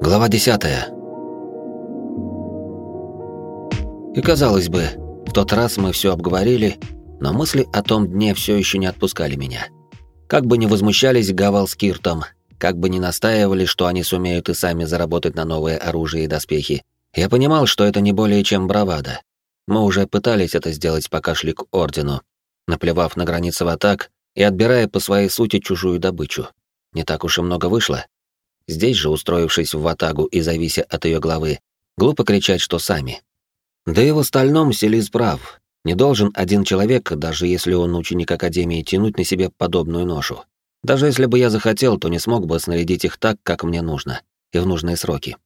Глава 10. И казалось бы, в тот раз мы все обговорили, но мысли о том дне все еще не отпускали меня. Как бы ни возмущались Гавал с Киртом, как бы ни настаивали, что они сумеют и сами заработать на новое оружие и доспехи, я понимал, что это не более чем бравада. Мы уже пытались это сделать, пока шли к Ордену, наплевав на границы в атак и отбирая по своей сути чужую добычу. Не так уж и много вышло, Здесь же, устроившись в ватагу и завися от ее главы, глупо кричать, что сами. Да и в остальном Селиз прав. Не должен один человек, даже если он ученик Академии, тянуть на себе подобную ношу. Даже если бы я захотел, то не смог бы снарядить их так, как мне нужно, и в нужные сроки.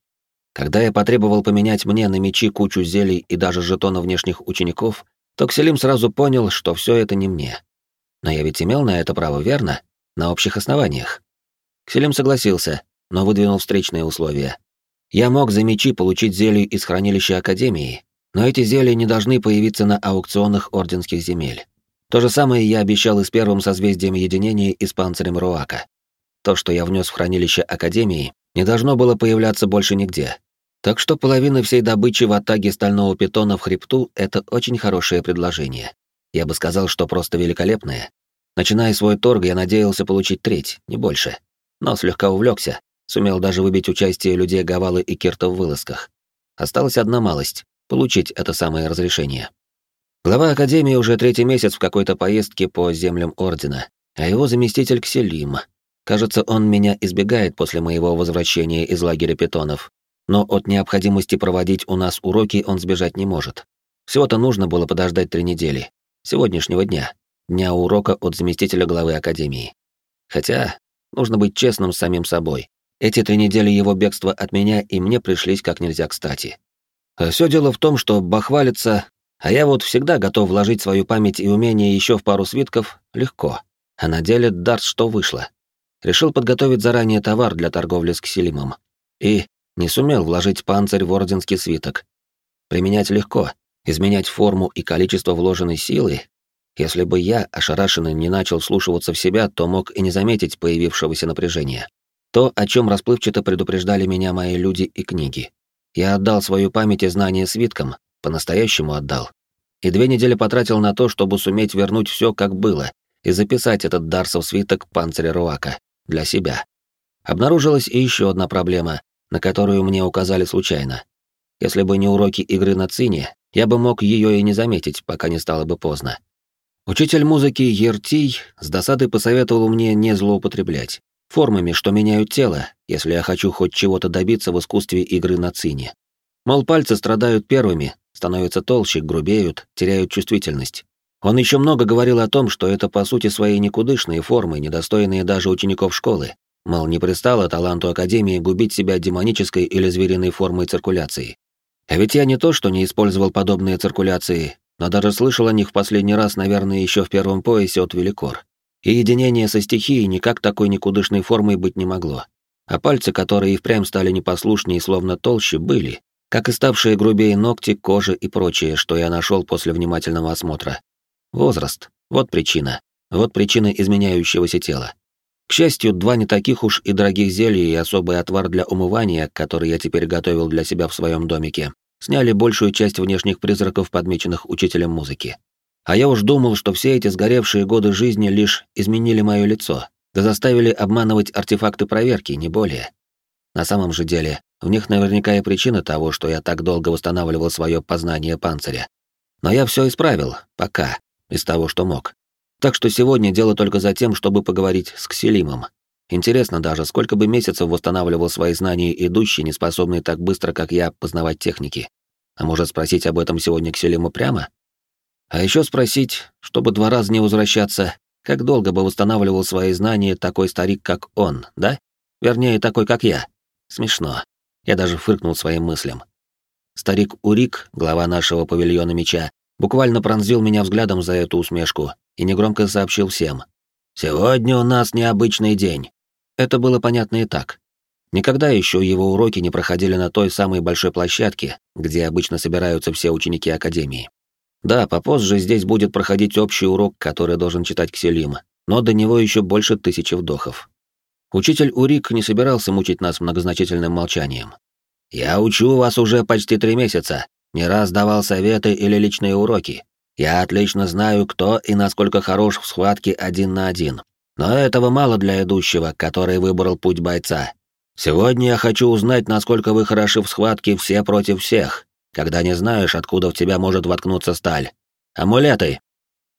Когда я потребовал поменять мне на мечи кучу зелий и даже жетонов внешних учеников, то Кселим сразу понял, что все это не мне. Но я ведь имел на это право, верно? На общих основаниях. Кселим согласился, но выдвинул встречные условия. Я мог за мечи получить зелье из хранилища Академии, но эти зелья не должны появиться на аукционах орденских земель. То же самое я обещал и с первым созвездием единения и с панцирем Руака. То, что я внес в хранилище Академии, не должно было появляться больше нигде. Так что половина всей добычи в атаге стального питона в хребту — это очень хорошее предложение. Я бы сказал, что просто великолепное. Начиная свой торг, я надеялся получить треть, не больше. Но слегка увлекся, Сумел даже выбить участие людей Гавалы и Кирта в вылазках. Осталась одна малость — получить это самое разрешение. Глава Академии уже третий месяц в какой-то поездке по землям Ордена, а его заместитель Кселим. Кажется, он меня избегает после моего возвращения из лагеря питонов, но от необходимости проводить у нас уроки он сбежать не может. Всего-то нужно было подождать три недели. Сегодняшнего дня. Дня урока от заместителя главы Академии. Хотя, нужно быть честным с самим собой. Эти три недели его бегства от меня и мне пришлись как нельзя кстати. А все дело в том, что бахвалиться, а я вот всегда готов вложить свою память и умение еще в пару свитков, легко. А на деле дарт что вышло. Решил подготовить заранее товар для торговли с Кселимом. И не сумел вложить панцирь в орденский свиток. Применять легко, изменять форму и количество вложенной силы. Если бы я, ошарашенный, не начал слушаться в себя, то мог и не заметить появившегося напряжения. То, о чем расплывчато предупреждали меня мои люди и книги. Я отдал свою память и знания свиткам, по-настоящему отдал. И две недели потратил на то, чтобы суметь вернуть все, как было, и записать этот Дарсов свиток панциря Руака для себя. Обнаружилась и еще одна проблема, на которую мне указали случайно. Если бы не уроки игры на цине, я бы мог ее и не заметить, пока не стало бы поздно. Учитель музыки Ертий с досадой посоветовал мне не злоупотреблять формами, что меняют тело, если я хочу хоть чего-то добиться в искусстве игры на цине. Мол, пальцы страдают первыми, становятся толще, грубеют, теряют чувствительность. Он еще много говорил о том, что это по сути свои никудышные формы, недостойные даже учеников школы. Мол, не пристало таланту Академии губить себя демонической или звериной формой циркуляции. А ведь я не то, что не использовал подобные циркуляции, но даже слышал о них в последний раз, наверное, еще в первом поясе от Великор и единение со стихией никак такой никудышной формой быть не могло. А пальцы, которые и впрямь стали непослушнее словно толще, были, как и ставшие грубее ногти, кожа и прочее, что я нашел после внимательного осмотра. Возраст. Вот причина. Вот причина изменяющегося тела. К счастью, два не таких уж и дорогих зелья и особый отвар для умывания, который я теперь готовил для себя в своем домике, сняли большую часть внешних призраков, подмеченных учителем музыки. А я уж думал, что все эти сгоревшие годы жизни лишь изменили мое лицо, да заставили обманывать артефакты проверки, не более. На самом же деле, в них наверняка и причина того, что я так долго восстанавливал свое познание панциря. Но я все исправил, пока, из того, что мог. Так что сегодня дело только за тем, чтобы поговорить с Кселимом. Интересно даже, сколько бы месяцев восстанавливал свои знания идущий, не способный так быстро, как я, познавать техники. А может спросить об этом сегодня Кселиму прямо? А еще спросить, чтобы два раза не возвращаться, как долго бы восстанавливал свои знания такой старик, как он, да? Вернее, такой, как я. Смешно. Я даже фыркнул своим мыслям. Старик Урик, глава нашего павильона меча, буквально пронзил меня взглядом за эту усмешку и негромко сообщил всем. «Сегодня у нас необычный день». Это было понятно и так. Никогда еще его уроки не проходили на той самой большой площадке, где обычно собираются все ученики Академии. Да, попозже здесь будет проходить общий урок, который должен читать Кселим, но до него еще больше тысячи вдохов. Учитель Урик не собирался мучить нас многозначительным молчанием. «Я учу вас уже почти три месяца, не раз давал советы или личные уроки. Я отлично знаю, кто и насколько хорош в схватке один на один. Но этого мало для идущего, который выбрал путь бойца. Сегодня я хочу узнать, насколько вы хороши в схватке все против всех, когда не знаешь, откуда в тебя может воткнуться сталь. Амулеты!»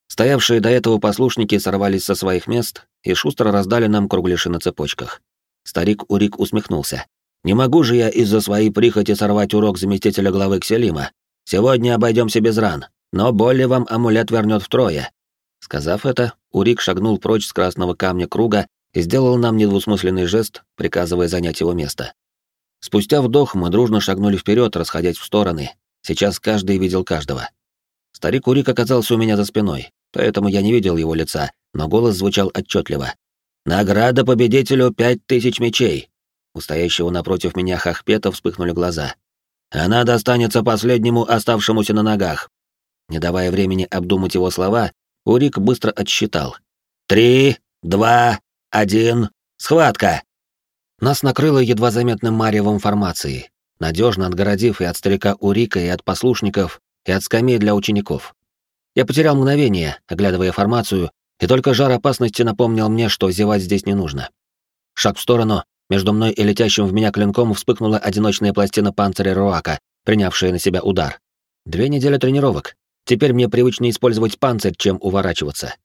Стоявшие до этого послушники сорвались со своих мест и шустро раздали нам кругляши на цепочках. Старик Урик усмехнулся. «Не могу же я из-за своей прихоти сорвать урок заместителя главы Кселима. Сегодня обойдемся без ран, но более вам амулет вернет втрое». Сказав это, Урик шагнул прочь с красного камня круга и сделал нам недвусмысленный жест, приказывая занять его место. Спустя вдох мы дружно шагнули вперед, расходясь в стороны. Сейчас каждый видел каждого. Старик Урик оказался у меня за спиной, поэтому я не видел его лица, но голос звучал отчетливо. «Награда победителю пять тысяч мечей!» У стоящего напротив меня Хахпета вспыхнули глаза. «Она достанется последнему оставшемуся на ногах!» Не давая времени обдумать его слова, Урик быстро отсчитал. «Три, два, один, схватка!» Нас накрыло едва заметным маревом формации, надежно отгородив и от старика Урика, и от послушников, и от скамей для учеников. Я потерял мгновение, оглядывая формацию, и только жар опасности напомнил мне, что зевать здесь не нужно. Шаг в сторону, между мной и летящим в меня клинком вспыхнула одиночная пластина панциря Руака, принявшая на себя удар. Две недели тренировок. Теперь мне привычнее использовать панцирь, чем уворачиваться.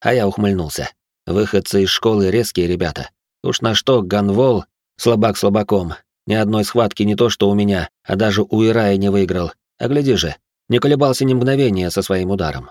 А я ухмыльнулся. Выходцы из школы резкие ребята. Уж на что Ганвол, слабак слабаком, ни одной схватки не то что у меня, а даже у Ирая не выиграл. А гляди же, не колебался ни мгновения со своим ударом.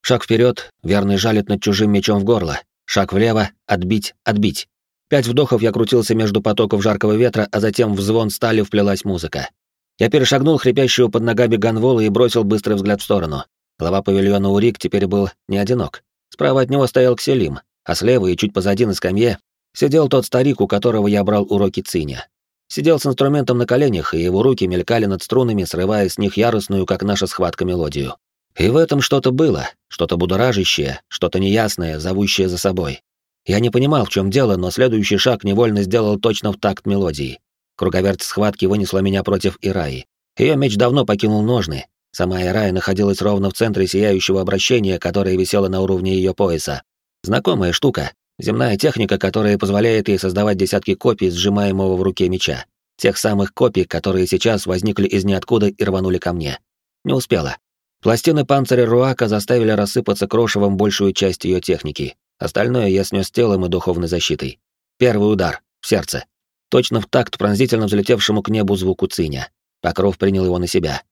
Шаг вперед, верный жалит над чужим мечом в горло. Шаг влево, отбить, отбить. Пять вдохов я крутился между потоков жаркого ветра, а затем в звон стали вплелась музыка. Я перешагнул хрипящего под ногами Ганвола и бросил быстрый взгляд в сторону. Глава павильона Урик теперь был не одинок. Справа от него стоял Кселим, а слева и чуть позади на скамье сидел тот старик, у которого я брал уроки циня. Сидел с инструментом на коленях, и его руки мелькали над струнами, срывая с них яростную, как наша схватка, мелодию. И в этом что-то было, что-то будоражащее, что-то неясное, зовущее за собой. Я не понимал, в чем дело, но следующий шаг невольно сделал точно в такт мелодии. Круговерть схватки вынесла меня против Ираи. Ее меч давно покинул ножны. Сама Ирая находилась ровно в центре сияющего обращения, которое висело на уровне ее пояса. Знакомая штука, Земная техника, которая позволяет ей создавать десятки копий сжимаемого в руке меча. Тех самых копий, которые сейчас возникли из ниоткуда и рванули ко мне. Не успела. Пластины панциря Руака заставили рассыпаться крошевом большую часть ее техники. Остальное я снес телом и духовной защитой. Первый удар. В сердце. Точно в такт пронзительно взлетевшему к небу звуку циня. Покров принял его на себя.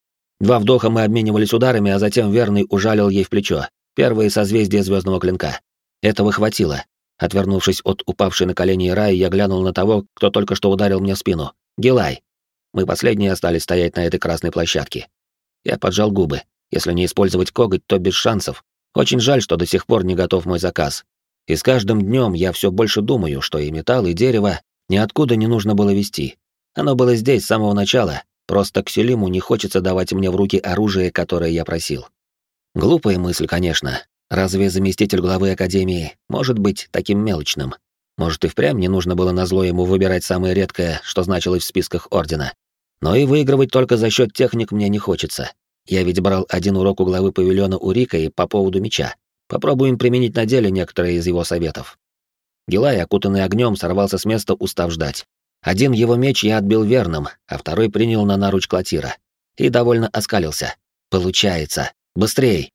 Два вдоха мы обменивались ударами, а затем верный ужалил ей в плечо. Первые созвездия звездного клинка. Этого хватило. Отвернувшись от упавшей на колени Раи, я глянул на того, кто только что ударил мне в спину. Гилай. Мы последние остались стоять на этой красной площадке. Я поджал губы. Если не использовать коготь, то без шансов. Очень жаль, что до сих пор не готов мой заказ. И с каждым днем я все больше думаю, что и металл, и дерево ниоткуда не нужно было вести. Оно было здесь с самого начала, просто к Селиму не хочется давать мне в руки оружие, которое я просил. Глупая мысль, конечно, Разве заместитель главы Академии может быть таким мелочным? Может, и впрямь не нужно было назло ему выбирать самое редкое, что значилось в списках Ордена. Но и выигрывать только за счет техник мне не хочется. Я ведь брал один урок у главы павильона у Рика и по поводу меча. Попробуем применить на деле некоторые из его советов. Гилай, окутанный огнем, сорвался с места, устав ждать. Один его меч я отбил верным, а второй принял на наруч Клотира. И довольно оскалился. Получается. Быстрей!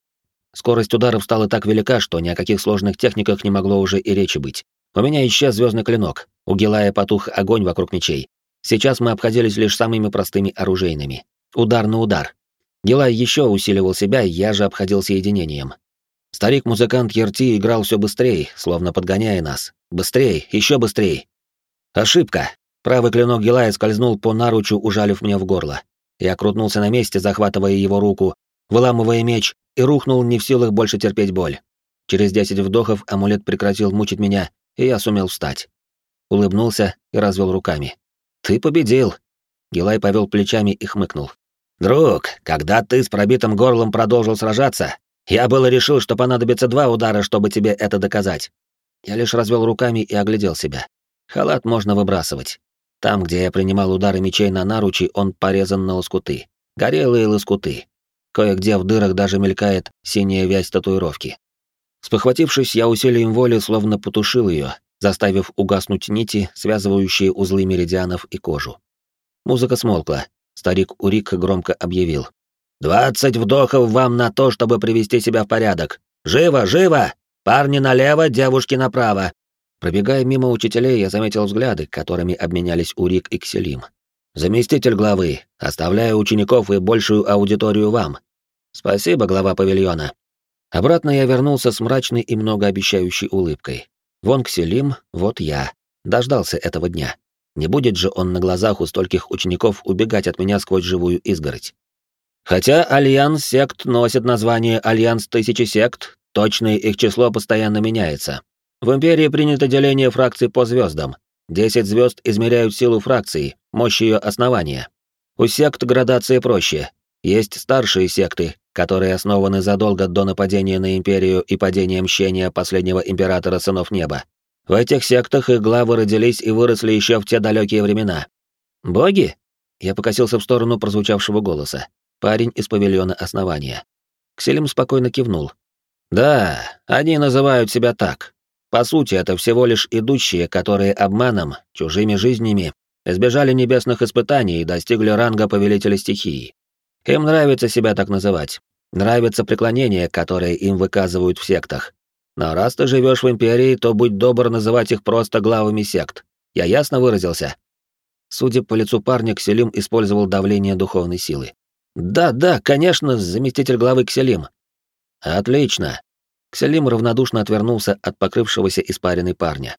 Скорость ударов стала так велика, что ни о каких сложных техниках не могло уже и речи быть. У меня исчез звездный клинок, у Гилая потух огонь вокруг мечей. Сейчас мы обходились лишь самыми простыми оружейными. Удар на удар. Гилай еще усиливал себя, я же обходил соединением. Старик-музыкант Ерти играл все быстрее, словно подгоняя нас. Быстрее, еще быстрее. Ошибка. Правый клинок Гилая скользнул по наручу, ужалив мне в горло. Я крутнулся на месте, захватывая его руку, выламывая меч, и рухнул не в силах больше терпеть боль. Через десять вдохов амулет прекратил мучить меня, и я сумел встать. Улыбнулся и развел руками. «Ты победил!» Гилай повел плечами и хмыкнул. «Друг, когда ты с пробитым горлом продолжил сражаться, я было решил, что понадобится два удара, чтобы тебе это доказать». Я лишь развел руками и оглядел себя. Халат можно выбрасывать. Там, где я принимал удары мечей на наручи, он порезан на лоскуты. Горелые лоскуты. Кое-где в дырах даже мелькает синяя вязь татуировки. Спохватившись, я усилием воли словно потушил ее, заставив угаснуть нити, связывающие узлы меридианов и кожу. Музыка смолкла. Старик Урик громко объявил. «Двадцать вдохов вам на то, чтобы привести себя в порядок! Живо, живо! Парни налево, девушки направо!» Пробегая мимо учителей, я заметил взгляды, которыми обменялись Урик и Кселим. «Заместитель главы, оставляю учеников и большую аудиторию вам. Спасибо, глава павильона». Обратно я вернулся с мрачной и многообещающей улыбкой. Вон Кселим, вот я. Дождался этого дня. Не будет же он на глазах у стольких учеников убегать от меня сквозь живую изгородь. Хотя Альянс сект носит название Альянс Тысячи Сект, точное их число постоянно меняется. В Империи принято деление фракций по звездам. Десять звезд измеряют силу фракции, мощь ее основания. У сект градация проще. Есть старшие секты, которые основаны задолго до нападения на Империю и падения мщения последнего Императора Сынов Неба. В этих сектах их главы родились и выросли еще в те далекие времена. «Боги?» Я покосился в сторону прозвучавшего голоса. Парень из павильона основания. Кселим спокойно кивнул. «Да, они называют себя так. По сути, это всего лишь идущие, которые обманом, чужими жизнями, избежали небесных испытаний и достигли ранга повелителя стихии. Им нравится себя так называть. Нравится преклонение, которое им выказывают в сектах. Но раз ты живешь в империи, то будь добр называть их просто главами сект. Я ясно выразился. Судя по лицу парня, Кселим использовал давление духовной силы. Да, да, конечно, заместитель главы Кселим. Отлично. Кселим равнодушно отвернулся от покрывшегося испаренной парня.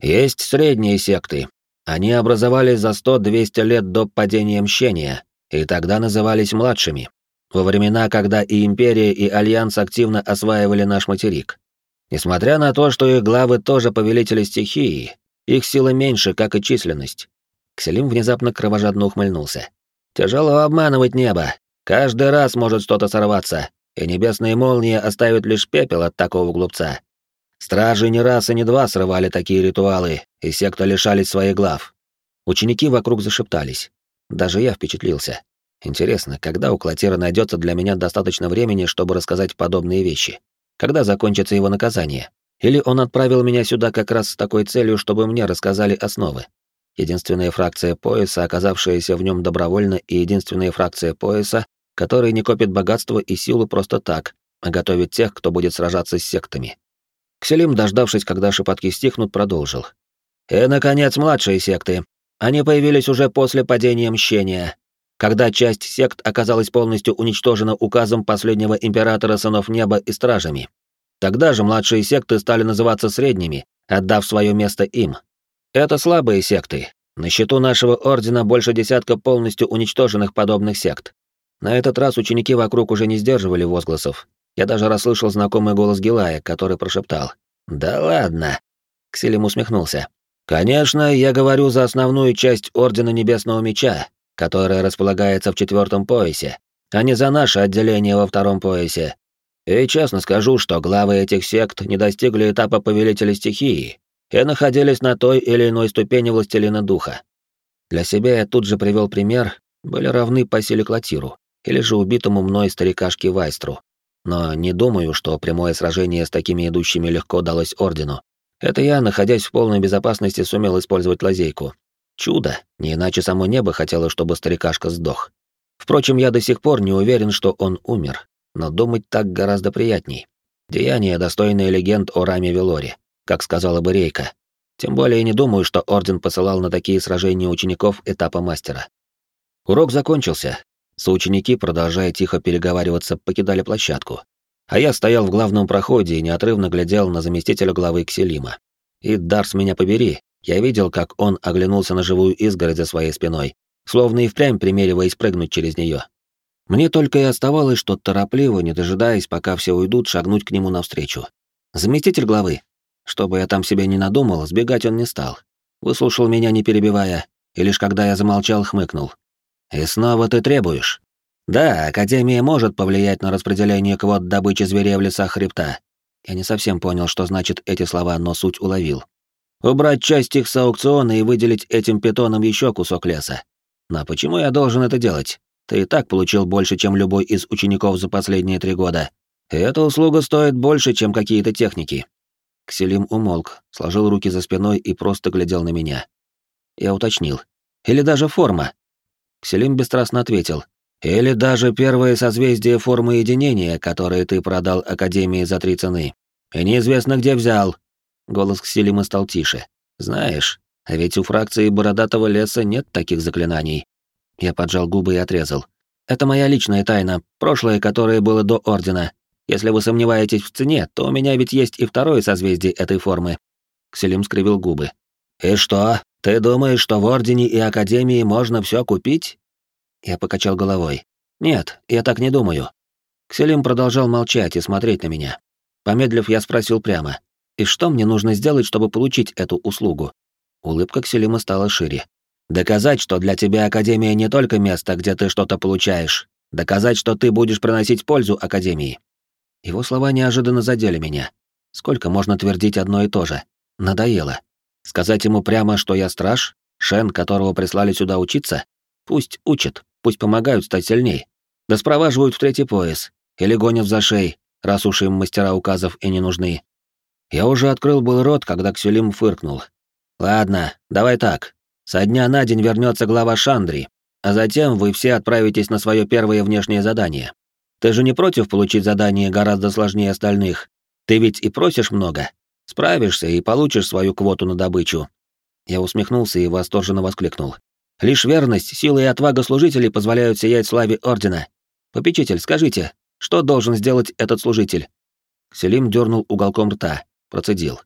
Есть средние секты. Они образовались за 100-200 лет до падения мщения, и тогда назывались младшими. Во времена, когда и Империя, и Альянс активно осваивали наш материк. Несмотря на то, что их главы тоже повелители стихии, их сила меньше, как и численность. Кселим внезапно кровожадно ухмыльнулся. Тяжело обманывать небо. Каждый раз может что-то сорваться, и небесные молнии оставят лишь пепел от такого глупца. Стражи не раз и не два срывали такие ритуалы, и все, кто лишались своих глав. Ученики вокруг зашептались. Даже я впечатлился. Интересно, когда у Клотира найдется для меня достаточно времени, чтобы рассказать подобные вещи? Когда закончится его наказание? Или он отправил меня сюда как раз с такой целью, чтобы мне рассказали основы? Единственная фракция пояса, оказавшаяся в нем добровольно, и единственная фракция пояса, которая не копит богатство и силу просто так, а готовит тех, кто будет сражаться с сектами. Кселим, дождавшись, когда шепотки стихнут, продолжил. И, наконец, младшие секты. Они появились уже после падения мщения, когда часть сект оказалась полностью уничтожена указом последнего императора сынов неба и стражами. Тогда же младшие секты стали называться средними, отдав свое место им. Это слабые секты. На счету нашего ордена больше десятка полностью уничтоженных подобных сект. На этот раз ученики вокруг уже не сдерживали возгласов. Я даже расслышал знакомый голос Гилая, который прошептал. «Да ладно!» Ксилим усмехнулся. «Конечно, я говорю за основную часть Ордена Небесного Меча, которая располагается в четвертом поясе, а не за наше отделение во втором поясе. И честно скажу, что главы этих сект не достигли этапа повелителя стихии и находились на той или иной ступени властелина духа. Для себя я тут же привел пример, были равны по силе Клотиру, или же убитому мной старикашке Вайстру. Но не думаю, что прямое сражение с такими идущими легко далось Ордену. Это я, находясь в полной безопасности, сумел использовать лазейку, Чудо, не иначе само небо хотело, чтобы старикашка сдох. Впрочем, я до сих пор не уверен, что он умер, но думать так гораздо приятней. Деяние, достойное легенд о Раме Велоре, как сказала бы Рейка. Тем более не думаю, что Орден посылал на такие сражения учеников этапа мастера. Урок закончился. Соученики, продолжая тихо переговариваться, покидали площадку. А я стоял в главном проходе и неотрывно глядел на заместителя главы Кселима. И, Дарс, меня побери, я видел, как он оглянулся на живую изгородь за своей спиной, словно и впрямь примериваясь прыгнуть через нее. Мне только и оставалось, что торопливо, не дожидаясь, пока все уйдут, шагнуть к нему навстречу. Заместитель главы. Чтобы я там себе не надумал, сбегать он не стал. Выслушал меня, не перебивая, и лишь когда я замолчал, хмыкнул. «И снова ты требуешь?» «Да, Академия может повлиять на распределение квот добычи зверей в лесах хребта». Я не совсем понял, что значит эти слова, но суть уловил. Убрать часть их с аукциона и выделить этим питонам еще кусок леса. Но почему я должен это делать? Ты и так получил больше, чем любой из учеников за последние три года. И эта услуга стоит больше, чем какие-то техники. Кселим умолк, сложил руки за спиной и просто глядел на меня. Я уточнил. Или даже форма. Кселим бесстрастно ответил. Или даже первое созвездие формы единения, которое ты продал Академии за три цены. И неизвестно, где взял. Голос Кселима стал тише. Знаешь, а ведь у фракции Бородатого леса нет таких заклинаний. Я поджал губы и отрезал. Это моя личная тайна, прошлое, которое было до Ордена. Если вы сомневаетесь в цене, то у меня ведь есть и второе созвездие этой формы. Кселим скривил губы. И что? Ты думаешь, что в Ордене и Академии можно все купить? Я покачал головой. Нет, я так не думаю. Кселим продолжал молчать и смотреть на меня. Помедлив, я спросил прямо. И что мне нужно сделать, чтобы получить эту услугу? Улыбка Кселима стала шире. Доказать, что для тебя Академия не только место, где ты что-то получаешь. Доказать, что ты будешь приносить пользу Академии. Его слова неожиданно задели меня. Сколько можно твердить одно и то же? Надоело. Сказать ему прямо, что я страж, Шен, которого прислали сюда учиться? Пусть учат, пусть помогают стать сильней. Да спроваживают в третий пояс. Или гонят за шеей, раз уж им мастера указов и не нужны. Я уже открыл был рот, когда Ксюлим фыркнул. «Ладно, давай так. Со дня на день вернется глава Шандри, а затем вы все отправитесь на свое первое внешнее задание. Ты же не против получить задание гораздо сложнее остальных? Ты ведь и просишь много. Справишься и получишь свою квоту на добычу». Я усмехнулся и восторженно воскликнул. «Лишь верность, сила и отвага служителей позволяют сиять славе Ордена. Попечитель, скажите, что должен сделать этот служитель?» Селим дернул уголком рта, процедил.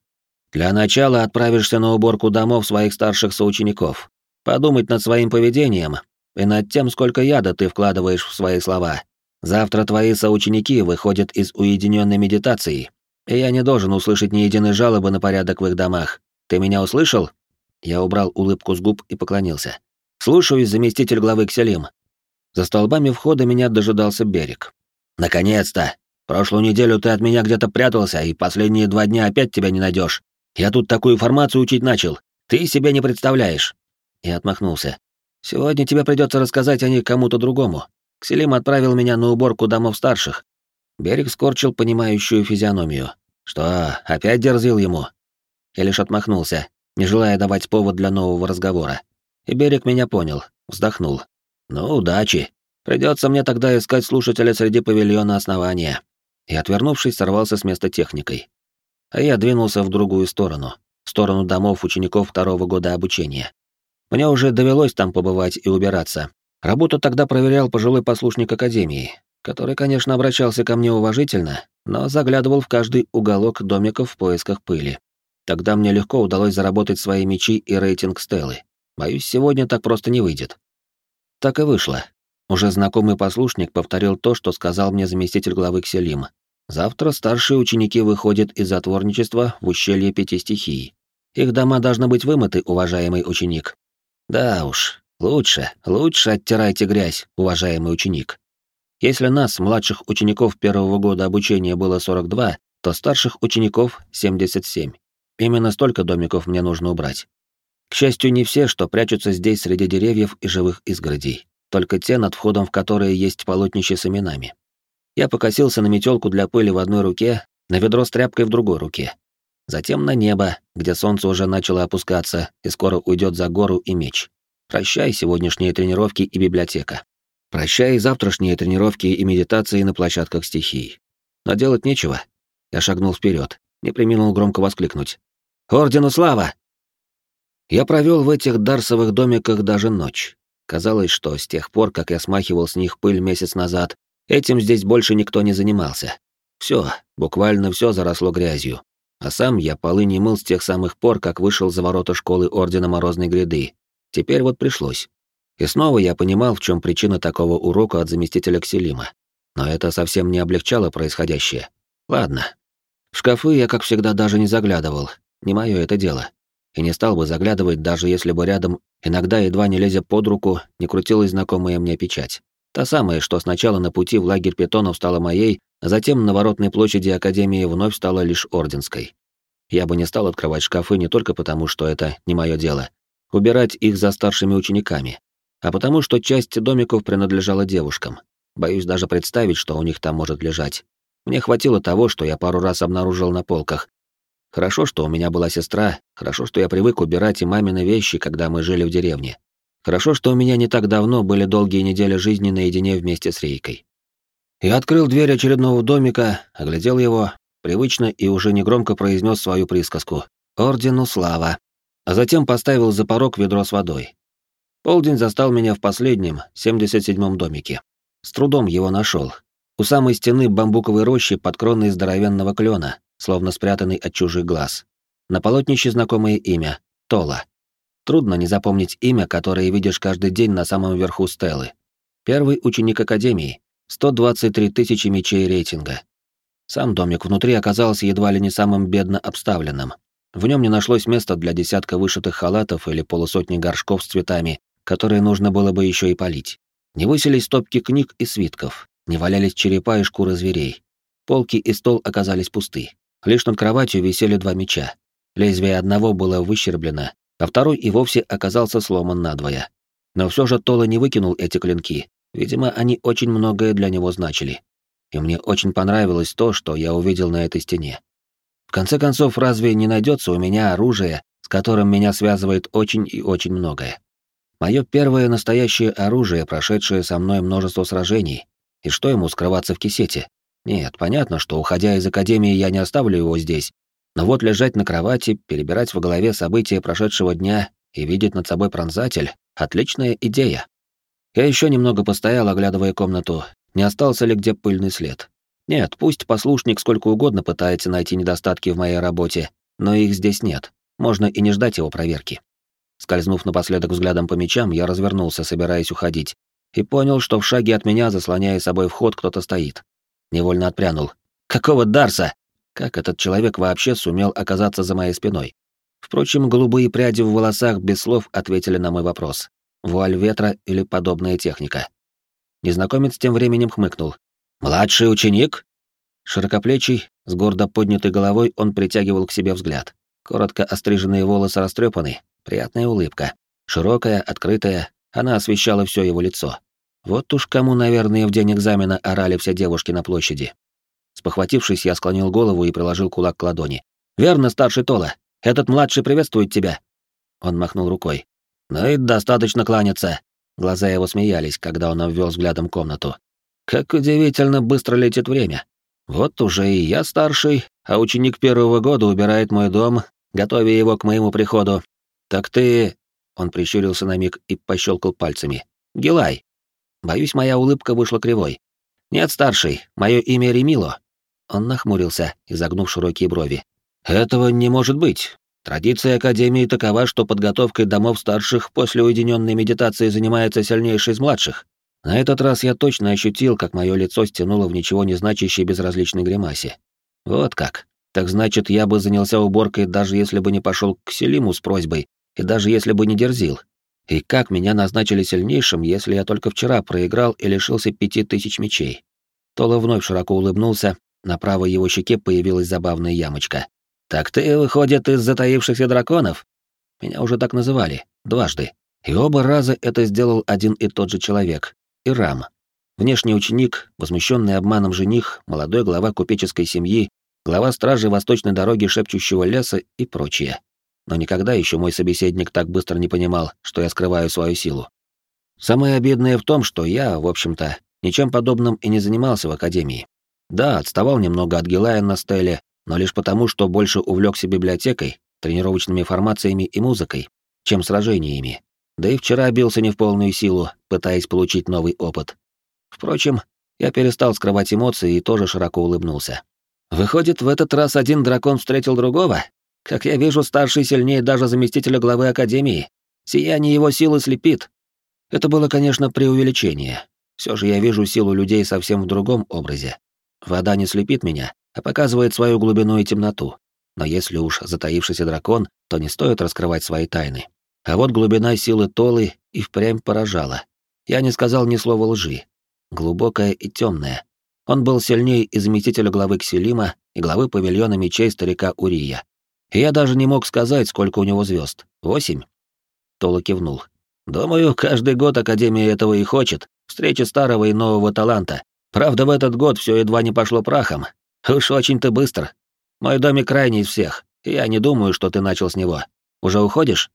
«Для начала отправишься на уборку домов своих старших соучеников. Подумать над своим поведением и над тем, сколько яда ты вкладываешь в свои слова. Завтра твои соученики выходят из уединенной медитации, и я не должен услышать ни единой жалобы на порядок в их домах. Ты меня услышал?» Я убрал улыбку с губ и поклонился. «Слушаюсь, заместитель главы Кселим». За столбами входа меня дожидался берег. «Наконец-то! Прошлую неделю ты от меня где-то прятался, и последние два дня опять тебя не найдешь. Я тут такую информацию учить начал. Ты себе не представляешь». Я отмахнулся. «Сегодня тебе придется рассказать о ней кому-то другому. Кселим отправил меня на уборку домов старших». Берег скорчил понимающую физиономию. «Что, опять дерзил ему?» Я лишь отмахнулся, не желая давать повод для нового разговора. И Берег меня понял, вздохнул. «Ну, удачи. Придется мне тогда искать слушателя среди павильона основания». И, отвернувшись, сорвался с места техникой. А я двинулся в другую сторону, в сторону домов учеников второго года обучения. Мне уже довелось там побывать и убираться. Работу тогда проверял пожилой послушник Академии, который, конечно, обращался ко мне уважительно, но заглядывал в каждый уголок домиков в поисках пыли. Тогда мне легко удалось заработать свои мечи и рейтинг Стеллы. Боюсь, сегодня так просто не выйдет. Так и вышло. Уже знакомый послушник повторил то, что сказал мне заместитель главы Кселим. Завтра старшие ученики выходят из затворничества в ущелье пяти стихий. Их дома должны быть вымыты, уважаемый ученик. Да уж, лучше, лучше оттирайте грязь, уважаемый ученик. Если нас, младших учеников первого года обучения, было 42, то старших учеников — 77. Именно столько домиков мне нужно убрать. К счастью, не все, что прячутся здесь среди деревьев и живых изгородей, только те, над входом в которые есть полотнища с именами. Я покосился на метелку для пыли в одной руке, на ведро с тряпкой в другой руке. Затем на небо, где солнце уже начало опускаться и скоро уйдет за гору и меч. Прощай сегодняшние тренировки и библиотека. Прощай завтрашние тренировки и медитации на площадках стихий. Но делать нечего. Я шагнул вперед, не приминул громко воскликнуть. «Ордену слава!» Я провел в этих дарсовых домиках даже ночь. Казалось, что с тех пор, как я смахивал с них пыль месяц назад, этим здесь больше никто не занимался. Все, буквально все заросло грязью. А сам я полы не мыл с тех самых пор, как вышел за ворота школы Ордена Морозной Гряды. Теперь вот пришлось. И снова я понимал, в чем причина такого урока от заместителя Кселима. Но это совсем не облегчало происходящее. Ладно. В шкафы я, как всегда, даже не заглядывал. Не мое это дело. И не стал бы заглядывать, даже если бы рядом, иногда едва не лезя под руку, не крутилась знакомая мне печать. Та самая, что сначала на пути в лагерь питонов стала моей, а затем на воротной площади Академии вновь стала лишь орденской. Я бы не стал открывать шкафы не только потому, что это не мое дело, убирать их за старшими учениками, а потому что часть домиков принадлежала девушкам. Боюсь даже представить, что у них там может лежать. Мне хватило того, что я пару раз обнаружил на полках. Хорошо, что у меня была сестра, хорошо, что я привык убирать и мамины вещи, когда мы жили в деревне. Хорошо, что у меня не так давно были долгие недели жизни наедине вместе с Рейкой. Я открыл дверь очередного домика, оглядел его, привычно и уже негромко произнес свою присказку «Ордену слава», а затем поставил за порог ведро с водой. Полдень застал меня в последнем, 77-м домике. С трудом его нашел. У самой стены бамбуковой рощи под кроной здоровенного клена, словно спрятанный от чужих глаз. На полотнище знакомое имя — Тола. Трудно не запомнить имя, которое видишь каждый день на самом верху стелы. Первый ученик Академии, 123 тысячи мечей рейтинга. Сам домик внутри оказался едва ли не самым бедно обставленным. В нем не нашлось места для десятка вышитых халатов или полусотни горшков с цветами, которые нужно было бы еще и полить. Не высились стопки книг и свитков, не валялись черепа и шкуры зверей. Полки и стол оказались пусты. Лишь над кроватью висели два меча. Лезвие одного было выщерблено, а второй и вовсе оказался сломан надвое. Но все же Тола не выкинул эти клинки. Видимо, они очень многое для него значили. И мне очень понравилось то, что я увидел на этой стене. В конце концов, разве не найдется у меня оружие, с которым меня связывает очень и очень многое? Мое первое настоящее оружие, прошедшее со мной множество сражений. И что ему скрываться в кисете? Нет, понятно, что, уходя из Академии, я не оставлю его здесь. Но вот лежать на кровати, перебирать в голове события прошедшего дня и видеть над собой пронзатель — отличная идея. Я еще немного постоял, оглядывая комнату, не остался ли где пыльный след. Нет, пусть послушник сколько угодно пытается найти недостатки в моей работе, но их здесь нет. Можно и не ждать его проверки. Скользнув напоследок взглядом по мечам, я развернулся, собираясь уходить, и понял, что в шаге от меня, заслоняя собой вход, кто-то стоит. Невольно отпрянул. «Какого Дарса?» Как этот человек вообще сумел оказаться за моей спиной? Впрочем, голубые пряди в волосах без слов ответили на мой вопрос. Вуаль ветра или подобная техника. Незнакомец тем временем хмыкнул. «Младший ученик?» Широкоплечий, с гордо поднятой головой, он притягивал к себе взгляд. Коротко остриженные волосы растрепаны, Приятная улыбка. Широкая, открытая, она освещала все его лицо. Вот уж кому, наверное, в день экзамена орали все девушки на площади. Спохватившись, я склонил голову и приложил кулак к ладони. «Верно, старший Тола. Этот младший приветствует тебя». Он махнул рукой. «Ну и достаточно кланяться». Глаза его смеялись, когда он обвел взглядом комнату. «Как удивительно быстро летит время. Вот уже и я старший, а ученик первого года убирает мой дом, готовя его к моему приходу, «Так ты...» — он прищурился на миг и пощелкал пальцами. «Гилай». Боюсь, моя улыбка вышла кривой. «Нет, старший, мое имя Ремило». Он нахмурился, изогнув широкие брови. «Этого не может быть. Традиция Академии такова, что подготовкой домов старших после уединенной медитации занимается сильнейший из младших. На этот раз я точно ощутил, как мое лицо стянуло в ничего не значащей безразличной гримасе. Вот как. Так значит, я бы занялся уборкой, даже если бы не пошел к Селиму с просьбой, и даже если бы не дерзил. И как меня назначили сильнейшим, если я только вчера проиграл и лишился пяти тысяч мечей? Тола вновь широко улыбнулся, на правой его щеке появилась забавная ямочка. «Так ты, выходит, из затаившихся драконов?» Меня уже так называли, дважды. И оба раза это сделал один и тот же человек — Ирам. Внешний ученик, возмущенный обманом жених, молодой глава купеческой семьи, глава стражи восточной дороги шепчущего леса и прочее но никогда еще мой собеседник так быстро не понимал, что я скрываю свою силу. Самое обидное в том, что я, в общем-то, ничем подобным и не занимался в академии. Да, отставал немного от Гилая на стеле, но лишь потому, что больше увлекся библиотекой, тренировочными формациями и музыкой, чем сражениями. Да и вчера бился не в полную силу, пытаясь получить новый опыт. Впрочем, я перестал скрывать эмоции и тоже широко улыбнулся. Выходит, в этот раз один дракон встретил другого? Как я вижу, старший сильнее даже заместителя главы Академии. Сияние его силы слепит. Это было, конечно, преувеличение. Все же я вижу силу людей совсем в другом образе. Вода не слепит меня, а показывает свою глубину и темноту. Но если уж затаившийся дракон, то не стоит раскрывать свои тайны. А вот глубина силы Толы и впрямь поражала. Я не сказал ни слова лжи. Глубокая и темная. Он был сильнее заместителя главы Кселима, и главы павильона мечей старика Урия. Я даже не мог сказать, сколько у него звезд. Восемь? Тола кивнул. Думаю, каждый год Академия этого и хочет. Встречи старого и нового таланта. Правда, в этот год все едва не пошло прахом. Уж очень ты быстро. Мой домик крайний из всех, я не думаю, что ты начал с него. Уже уходишь?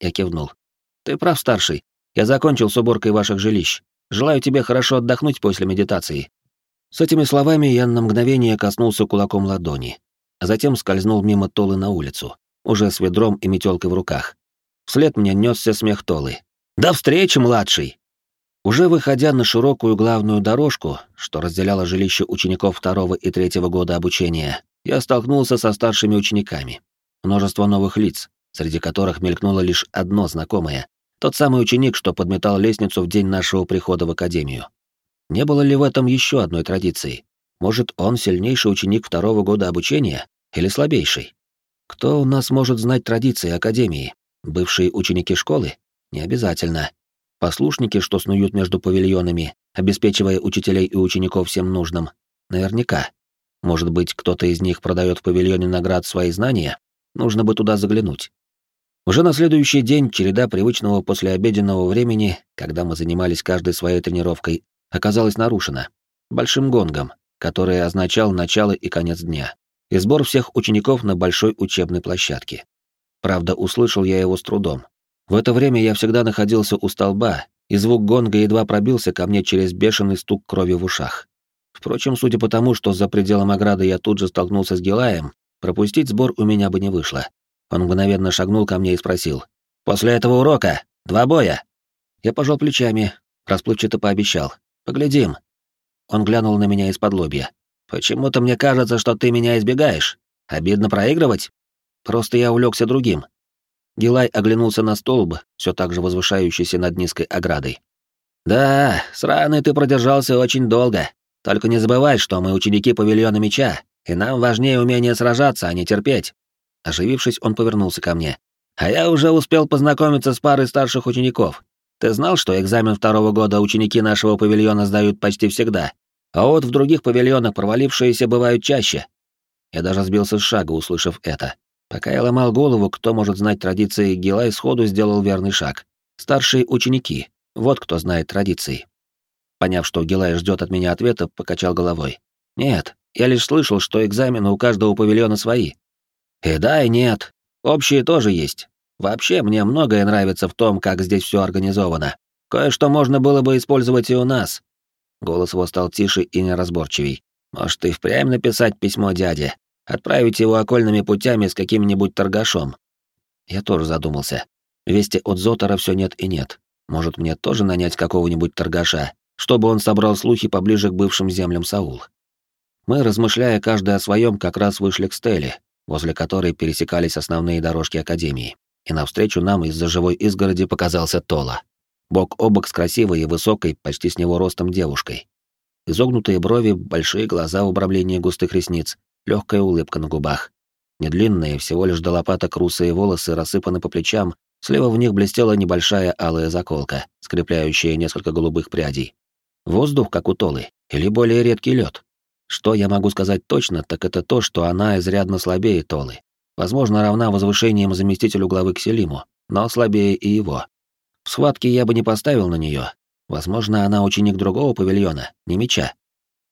Я кивнул. Ты прав, старший. Я закончил с уборкой ваших жилищ. Желаю тебе хорошо отдохнуть после медитации. С этими словами я на мгновение коснулся кулаком ладони, а затем скользнул мимо Толы на улицу, уже с ведром и метелкой в руках. Вслед мне несся смех Толы. «До встречи, младший!» Уже выходя на широкую главную дорожку, что разделяла жилище учеников второго и третьего года обучения, я столкнулся со старшими учениками. Множество новых лиц, среди которых мелькнуло лишь одно знакомое. Тот самый ученик, что подметал лестницу в день нашего прихода в академию. Не было ли в этом еще одной традиции? Может, он сильнейший ученик второго года обучения или слабейший? Кто у нас может знать традиции академии? Бывшие ученики школы? Не обязательно. Послушники, что снуют между павильонами, обеспечивая учителей и учеников всем нужным? Наверняка. Может быть, кто-то из них продает в павильоне наград свои знания? Нужно бы туда заглянуть. Уже на следующий день череда привычного послеобеденного времени, когда мы занимались каждой своей тренировкой, оказалась нарушена. Большим гонгом, который означал начало и конец дня, и сбор всех учеников на большой учебной площадке. Правда, услышал я его с трудом, в это время я всегда находился у столба, и звук гонга едва пробился ко мне через бешеный стук крови в ушах. Впрочем, судя по тому, что за пределом ограды я тут же столкнулся с Гилаем, пропустить сбор у меня бы не вышло. Он мгновенно шагнул ко мне и спросил. «После этого урока? Два боя?» Я пожал плечами, расплывчато пообещал. «Поглядим». Он глянул на меня из-под лобья. «Почему-то мне кажется, что ты меня избегаешь. Обидно проигрывать? Просто я увлекся другим. Гилай оглянулся на столб, все так же возвышающийся над низкой оградой. «Да, сраный ты продержался очень долго. Только не забывай, что мы ученики павильона меча, и нам важнее умение сражаться, а не терпеть». Оживившись, он повернулся ко мне. «А я уже успел познакомиться с парой старших учеников. Ты знал, что экзамен второго года ученики нашего павильона сдают почти всегда, а вот в других павильонах провалившиеся бывают чаще?» Я даже сбился с шага, услышав это. Пока я ломал голову, кто может знать традиции, Гилай сходу сделал верный шаг. Старшие ученики. Вот кто знает традиции. Поняв, что Гилай ждет от меня ответа, покачал головой. Нет, я лишь слышал, что экзамены у каждого павильона свои. И да, и нет. Общие тоже есть. Вообще, мне многое нравится в том, как здесь все организовано. Кое-что можно было бы использовать и у нас. Голос его стал тише и неразборчивей. Может, и впрямь написать письмо дяде, Отправить его окольными путями с каким-нибудь торгашом. Я тоже задумался. Вести от Зотора все нет и нет. Может, мне тоже нанять какого-нибудь торгаша, чтобы он собрал слухи поближе к бывшим землям Саул. Мы, размышляя каждый о своем, как раз вышли к стеле, возле которой пересекались основные дорожки Академии. И навстречу нам из-за живой изгороди показался Тола. Бок о бок с красивой и высокой, почти с него ростом девушкой. Изогнутые брови, большие глаза в обрамлении густых ресниц, легкая улыбка на губах. Недлинные, всего лишь до лопаток русые волосы рассыпаны по плечам, слева в них блестела небольшая алая заколка, скрепляющая несколько голубых прядей. Воздух, как у Толы, или более редкий лед. Что я могу сказать точно, так это то, что она изрядно слабее Толы. Возможно, равна возвышением заместителю главы Кселиму, но слабее и его. В схватке я бы не поставил на нее. Возможно, она ученик другого павильона, не меча.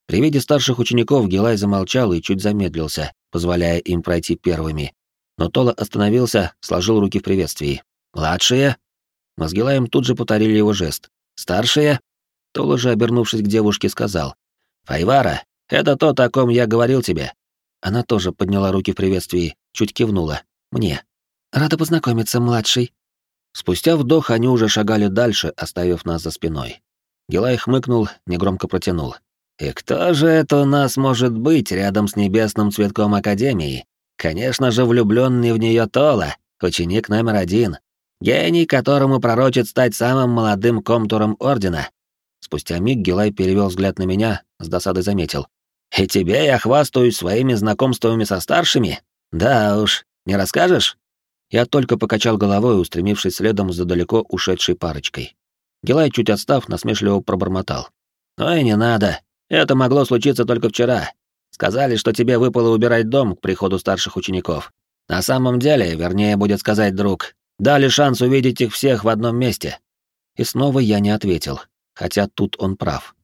При виде старших учеников Гилай замолчал и чуть замедлился, позволяя им пройти первыми. Но Тола остановился, сложил руки в приветствии. «Младшие?» Мы с Гилаем тут же повторили его жест. «Старшие?» Тола же, обернувшись к девушке, сказал. «Файвара, это то, о ком я говорил тебе». Она тоже подняла руки в приветствии, чуть кивнула. «Мне». «Рада познакомиться, младший». Спустя вдох они уже шагали дальше, оставив нас за спиной. Гилай хмыкнул, негромко протянул. И кто же это у нас может быть рядом с небесным цветком Академии? Конечно же, влюбленный в нее Тола, ученик номер один, гений, которому пророчит стать самым молодым комтуром Ордена. Спустя миг Гилай перевел взгляд на меня, с досадой заметил. «И тебе я хвастаюсь своими знакомствами со старшими? Да уж, не расскажешь?» Я только покачал головой, устремившись следом за далеко ушедшей парочкой. Гилай, чуть отстав, насмешливо пробормотал. «Ой, не надо, это могло случиться только вчера. Сказали, что тебе выпало убирать дом к приходу старших учеников. На самом деле, вернее будет сказать друг, дали шанс увидеть их всех в одном месте. И снова я не ответил, хотя тут он прав.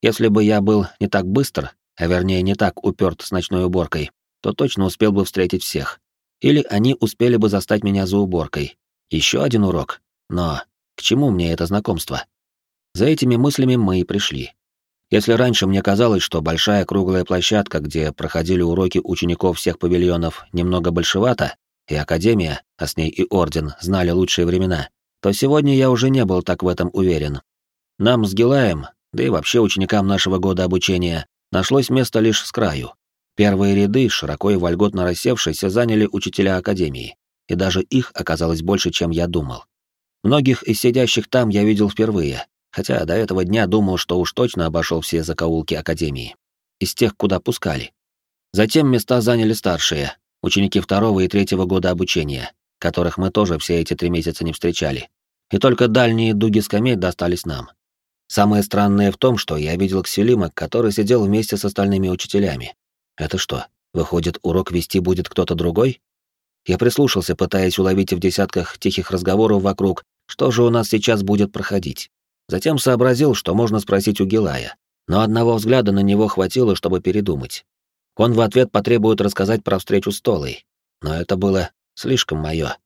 Если бы я был не так быстр, а вернее не так уперт с ночной уборкой, то точно успел бы встретить всех. Или они успели бы застать меня за уборкой. Еще один урок. Но к чему мне это знакомство? За этими мыслями мы и пришли. Если раньше мне казалось, что большая круглая площадка, где проходили уроки учеников всех павильонов, немного большевата, и Академия, а с ней и Орден, знали лучшие времена, то сегодня я уже не был так в этом уверен. Нам с Гилаем, да и вообще ученикам нашего года обучения, нашлось место лишь с краю. Первые ряды, широко и вольготно рассевшиеся, заняли учителя Академии, и даже их оказалось больше, чем я думал. Многих из сидящих там я видел впервые, хотя до этого дня думал, что уж точно обошел все закоулки Академии. Из тех, куда пускали. Затем места заняли старшие, ученики второго и третьего года обучения, которых мы тоже все эти три месяца не встречали. И только дальние дуги скамей достались нам. Самое странное в том, что я видел Кселима, который сидел вместе с остальными учителями. Это что, выходит, урок вести будет кто-то другой? Я прислушался, пытаясь уловить в десятках тихих разговоров вокруг, что же у нас сейчас будет проходить. Затем сообразил, что можно спросить у Гилая, но одного взгляда на него хватило, чтобы передумать. Он в ответ потребует рассказать про встречу с Толой, но это было слишком мое.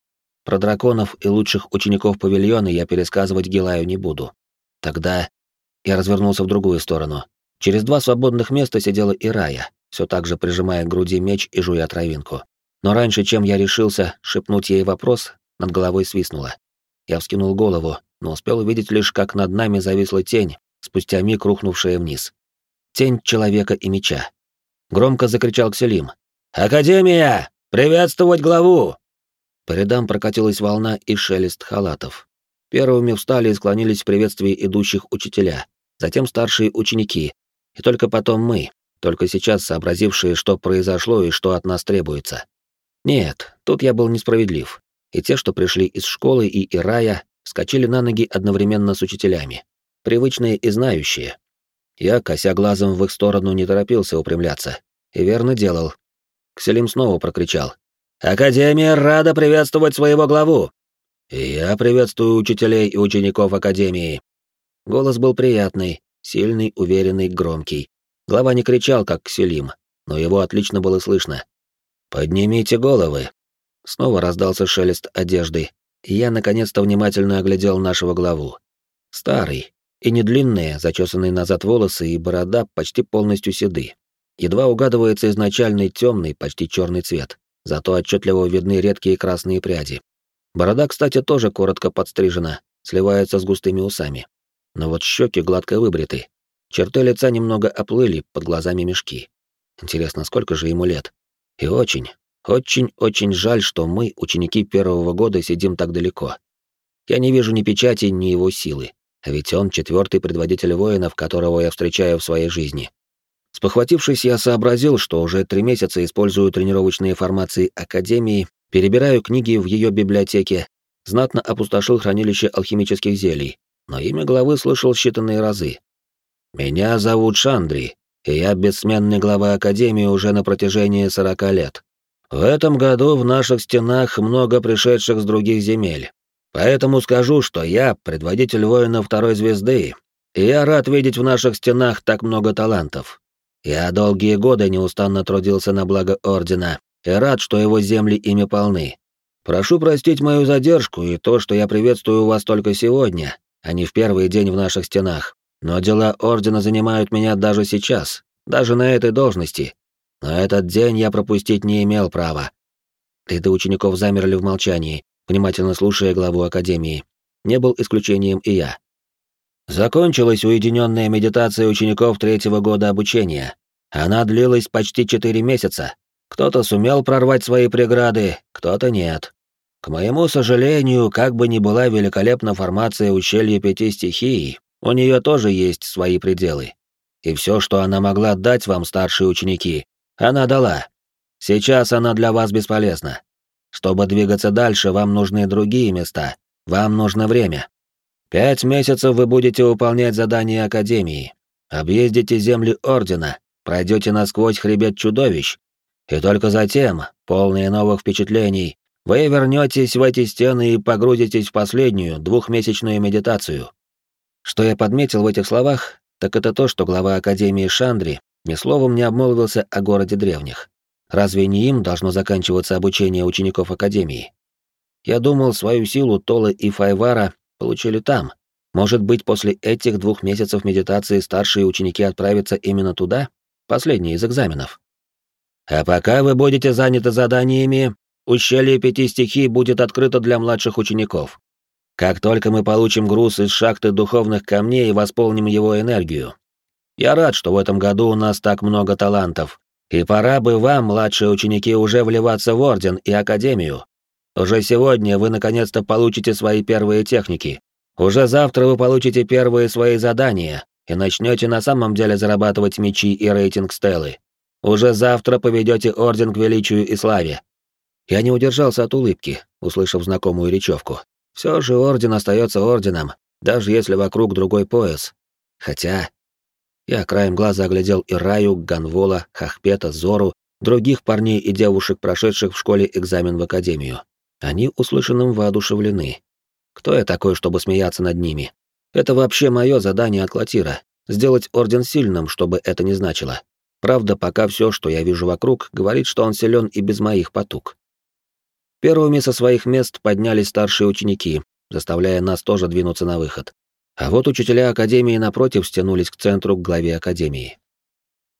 Про драконов и лучших учеников павильона я пересказывать Гилаю не буду. Тогда я развернулся в другую сторону. Через два свободных места сидела и Рая, все так же прижимая к груди меч и жуя травинку. Но раньше, чем я решился шепнуть ей вопрос, над головой свистнуло. Я вскинул голову, но успел увидеть лишь, как над нами зависла тень, спустя миг рухнувшая вниз. Тень человека и меча. Громко закричал Кселим. «Академия! Приветствовать главу!» По рядам прокатилась волна и шелест халатов. Первыми встали и склонились в приветствии идущих учителя, затем старшие ученики, и только потом мы, только сейчас сообразившие, что произошло и что от нас требуется. Нет, тут я был несправедлив. И те, что пришли из школы и Ирая, вскочили на ноги одновременно с учителями. Привычные и знающие. Я, кося глазом в их сторону, не торопился упрямляться. И верно делал. Кселим снова прокричал. «Академия рада приветствовать своего главу!» «И я приветствую учителей и учеников Академии!» Голос был приятный, сильный, уверенный, громкий. Глава не кричал, как Кселим, но его отлично было слышно. «Поднимите головы!» Снова раздался шелест одежды, и я наконец-то внимательно оглядел нашего главу. Старый, и не длинные, зачесанные назад волосы и борода почти полностью седы. Едва угадывается изначальный темный, почти черный цвет, зато отчетливо видны редкие красные пряди. Борода, кстати, тоже коротко подстрижена, сливается с густыми усами. Но вот щеки гладко выбриты. Черты лица немного оплыли, под глазами мешки. Интересно, сколько же ему лет? И очень, очень-очень жаль, что мы, ученики первого года, сидим так далеко. Я не вижу ни печати, ни его силы. А ведь он четвертый предводитель воинов, которого я встречаю в своей жизни. Спохватившись, я сообразил, что уже три месяца использую тренировочные формации Академии Перебираю книги в ее библиотеке, знатно опустошил хранилище алхимических зелий, но имя главы слышал считанные разы. «Меня зовут Шандри, и я бессменный глава Академии уже на протяжении сорока лет. В этом году в наших стенах много пришедших с других земель. Поэтому скажу, что я предводитель воинов второй звезды, и я рад видеть в наших стенах так много талантов. Я долгие годы неустанно трудился на благо Ордена, и рад, что его земли ими полны. Прошу простить мою задержку и то, что я приветствую вас только сегодня, а не в первый день в наших стенах. Но дела Ордена занимают меня даже сейчас, даже на этой должности. Но этот день я пропустить не имел права. Ряды учеников замерли в молчании, внимательно слушая главу Академии. Не был исключением и я. Закончилась уединенная медитация учеников третьего года обучения. Она длилась почти четыре месяца, кто-то сумел прорвать свои преграды, кто-то нет. К моему сожалению, как бы ни была великолепна формация ущелья пяти стихий, у нее тоже есть свои пределы. И все, что она могла дать вам, старшие ученики, она дала. Сейчас она для вас бесполезна. Чтобы двигаться дальше, вам нужны другие места, вам нужно время. Пять месяцев вы будете выполнять задания Академии, объездите земли Ордена, пройдете насквозь хребет чудовищ, И только затем, полные новых впечатлений, вы вернетесь в эти стены и погрузитесь в последнюю двухмесячную медитацию. Что я подметил в этих словах, так это то, что глава Академии Шандри ни словом не обмолвился о городе древних. Разве не им должно заканчиваться обучение учеников Академии? Я думал, свою силу Тола и Файвара получили там. Может быть, после этих двух месяцев медитации старшие ученики отправятся именно туда? Последние из экзаменов. А пока вы будете заняты заданиями, ущелье пяти стихий будет открыто для младших учеников. Как только мы получим груз из шахты духовных камней и восполним его энергию. Я рад, что в этом году у нас так много талантов, и пора бы вам, младшие ученики, уже вливаться в Орден и Академию. Уже сегодня вы наконец-то получите свои первые техники. Уже завтра вы получите первые свои задания и начнете на самом деле зарабатывать мечи и рейтинг Стеллы. Уже завтра поведете Орден к величию и славе. Я не удержался от улыбки, услышав знакомую речевку. Все же Орден остается Орденом, даже если вокруг другой пояс. Хотя... Я краем глаза оглядел и Раю, Ганвола, Хахпета, Зору, других парней и девушек, прошедших в школе экзамен в Академию. Они услышанным воодушевлены. Кто я такой, чтобы смеяться над ними? Это вообще мое задание от Клотира — сделать Орден сильным, чтобы это не значило. Правда, пока все, что я вижу вокруг, говорит, что он силен и без моих потуг. Первыми со своих мест поднялись старшие ученики, заставляя нас тоже двинуться на выход. А вот учителя Академии напротив стянулись к центру к главе Академии.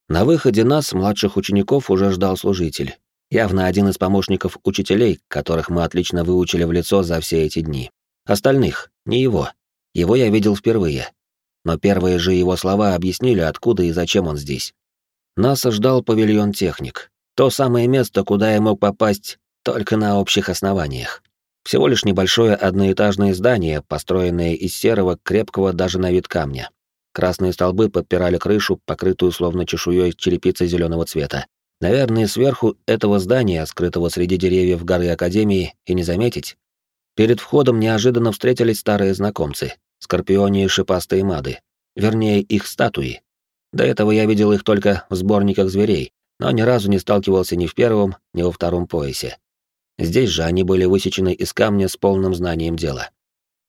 На выходе нас, младших учеников, уже ждал служитель. Явно один из помощников учителей, которых мы отлично выучили в лицо за все эти дни. Остальных, не его. Его я видел впервые. Но первые же его слова объяснили, откуда и зачем он здесь. Нас ждал павильон техник. То самое место, куда я мог попасть только на общих основаниях. Всего лишь небольшое одноэтажное здание, построенное из серого, крепкого даже на вид камня. Красные столбы подпирали крышу, покрытую словно чешуей черепицы зеленого цвета. Наверное, сверху этого здания, скрытого среди деревьев горы Академии, и не заметить. Перед входом неожиданно встретились старые знакомцы — скорпиони и шипастые мады. Вернее, их статуи. До этого я видел их только в сборниках зверей, но ни разу не сталкивался ни в первом, ни во втором поясе. Здесь же они были высечены из камня с полным знанием дела.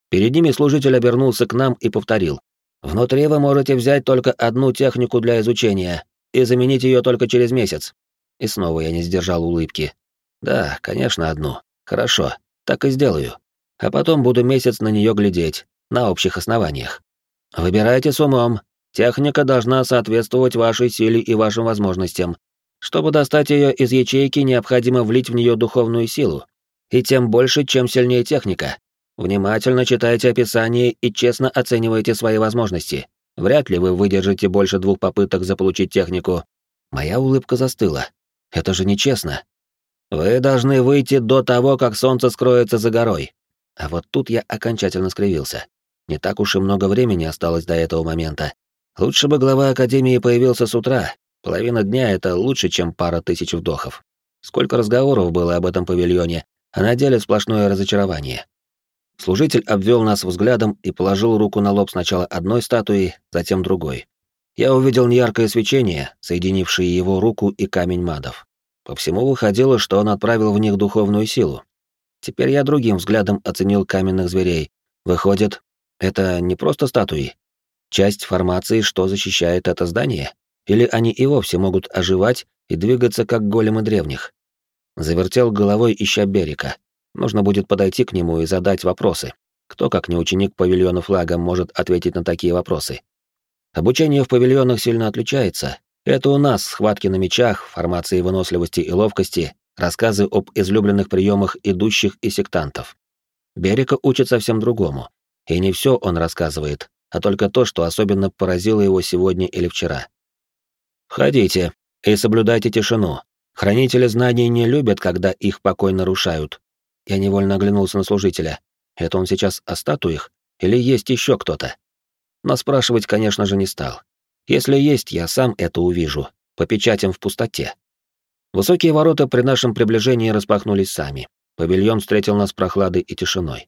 Перед ними служитель обернулся к нам и повторил. «Внутри вы можете взять только одну технику для изучения и заменить ее только через месяц». И снова я не сдержал улыбки. «Да, конечно, одну. Хорошо, так и сделаю. А потом буду месяц на нее глядеть, на общих основаниях. Выбирайте с умом. Техника должна соответствовать вашей силе и вашим возможностям, чтобы достать ее из ячейки, необходимо влить в нее духовную силу. И тем больше, чем сильнее техника. Внимательно читайте описание и честно оценивайте свои возможности. Вряд ли вы выдержите больше двух попыток заполучить технику. Моя улыбка застыла. Это же нечестно. Вы должны выйти до того, как солнце скроется за горой. А вот тут я окончательно скривился. Не так уж и много времени осталось до этого момента. Лучше бы глава Академии появился с утра, Половина дня — это лучше, чем пара тысяч вдохов. Сколько разговоров было об этом павильоне, а на деле сплошное разочарование. Служитель обвел нас взглядом и положил руку на лоб сначала одной статуи, затем другой. Я увидел неяркое свечение, соединившее его руку и камень мадов. По всему выходило, что он отправил в них духовную силу. Теперь я другим взглядом оценил каменных зверей. Выходит, это не просто статуи. Часть формации, что защищает это здание? Или они и вовсе могут оживать и двигаться, как големы древних? Завертел головой, ища Берика. Нужно будет подойти к нему и задать вопросы. Кто, как не ученик павильона флага, может ответить на такие вопросы? Обучение в павильонах сильно отличается. Это у нас схватки на мечах, формации выносливости и ловкости, рассказы об излюбленных приемах идущих и сектантов. Берика учит совсем другому. И не все он рассказывает, а только то, что особенно поразило его сегодня или вчера. «Входите и соблюдайте тишину. Хранители знаний не любят, когда их покой нарушают». Я невольно оглянулся на служителя. Это он сейчас о статуях? Или есть еще кто-то? Но спрашивать, конечно же, не стал. Если есть, я сам это увижу, по печатям в пустоте. Высокие ворота при нашем приближении распахнулись сами. Павильон встретил нас прохладой и тишиной.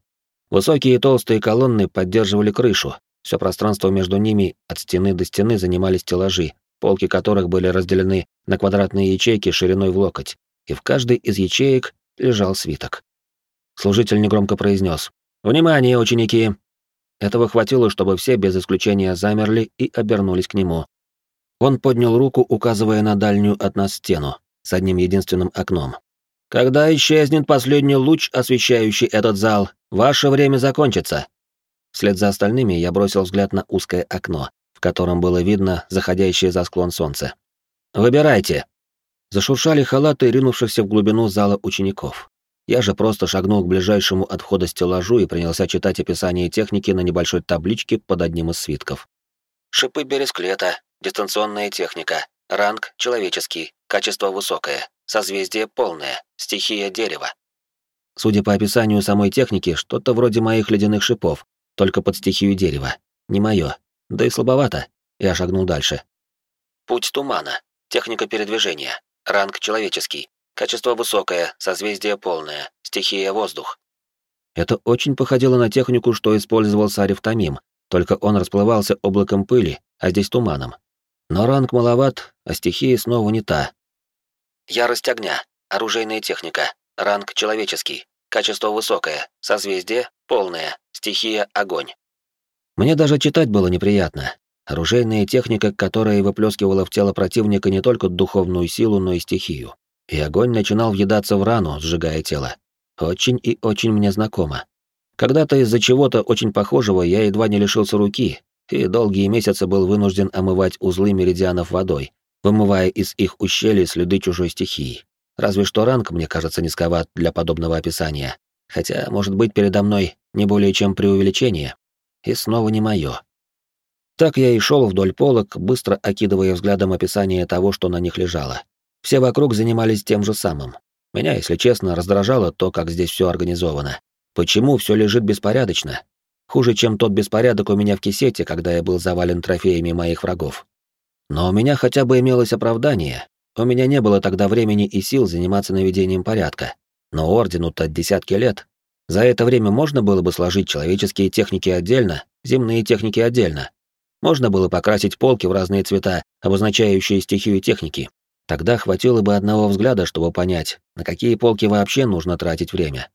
Высокие и толстые колонны поддерживали крышу. Все пространство между ними от стены до стены занимали стеллажи, полки которых были разделены на квадратные ячейки шириной в локоть, и в каждой из ячеек лежал свиток. Служитель негромко произнес: «Внимание, ученики!» Этого хватило, чтобы все без исключения замерли и обернулись к нему. Он поднял руку, указывая на дальнюю от нас стену, с одним единственным окном. «Когда исчезнет последний луч, освещающий этот зал, ваше время закончится». Вслед за остальными я бросил взгляд на узкое окно, котором было видно заходящее за склон солнце. «Выбирайте!» Зашуршали халаты ринувшихся в глубину зала учеников. Я же просто шагнул к ближайшему от входа стеллажу и принялся читать описание техники на небольшой табличке под одним из свитков. Шипы бересклета, дистанционная техника, ранг человеческий, качество высокое, созвездие полное, стихия дерева. Судя по описанию самой техники, что-то вроде моих ледяных шипов, только под стихию дерева. Не мое. Да и слабовато. Я шагнул дальше. Путь тумана. Техника передвижения. Ранг человеческий. Качество высокое, созвездие полное, стихия воздух. Это очень походило на технику, что использовал Сарев Тамим, только он расплывался облаком пыли, а здесь туманом. Но ранг маловат, а стихия снова не та. Ярость огня, оружейная техника, ранг человеческий, качество высокое, созвездие полное, стихия огонь. Мне даже читать было неприятно. Оружейная техника, которая выплескивала в тело противника не только духовную силу, но и стихию и огонь начинал въедаться в рану, сжигая тело. Очень и очень мне знакомо. Когда-то из-за чего-то очень похожего я едва не лишился руки, и долгие месяцы был вынужден омывать узлы меридианов водой, вымывая из их ущелий следы чужой стихии. Разве что ранг, мне кажется, низковат для подобного описания. Хотя, может быть, передо мной не более чем преувеличение. И снова не мое. Так я и шел вдоль полок, быстро окидывая взглядом описание того, что на них лежало. Все вокруг занимались тем же самым. Меня, если честно, раздражало то, как здесь все организовано. Почему все лежит беспорядочно? Хуже, чем тот беспорядок у меня в кисете, когда я был завален трофеями моих врагов. Но у меня хотя бы имелось оправдание. У меня не было тогда времени и сил заниматься наведением порядка. Но ордену-то десятки лет. За это время можно было бы сложить человеческие техники отдельно, земные техники отдельно. Можно было покрасить полки в разные цвета, обозначающие стихию техники, Тогда хватило бы одного взгляда, чтобы понять, на какие полки вообще нужно тратить время.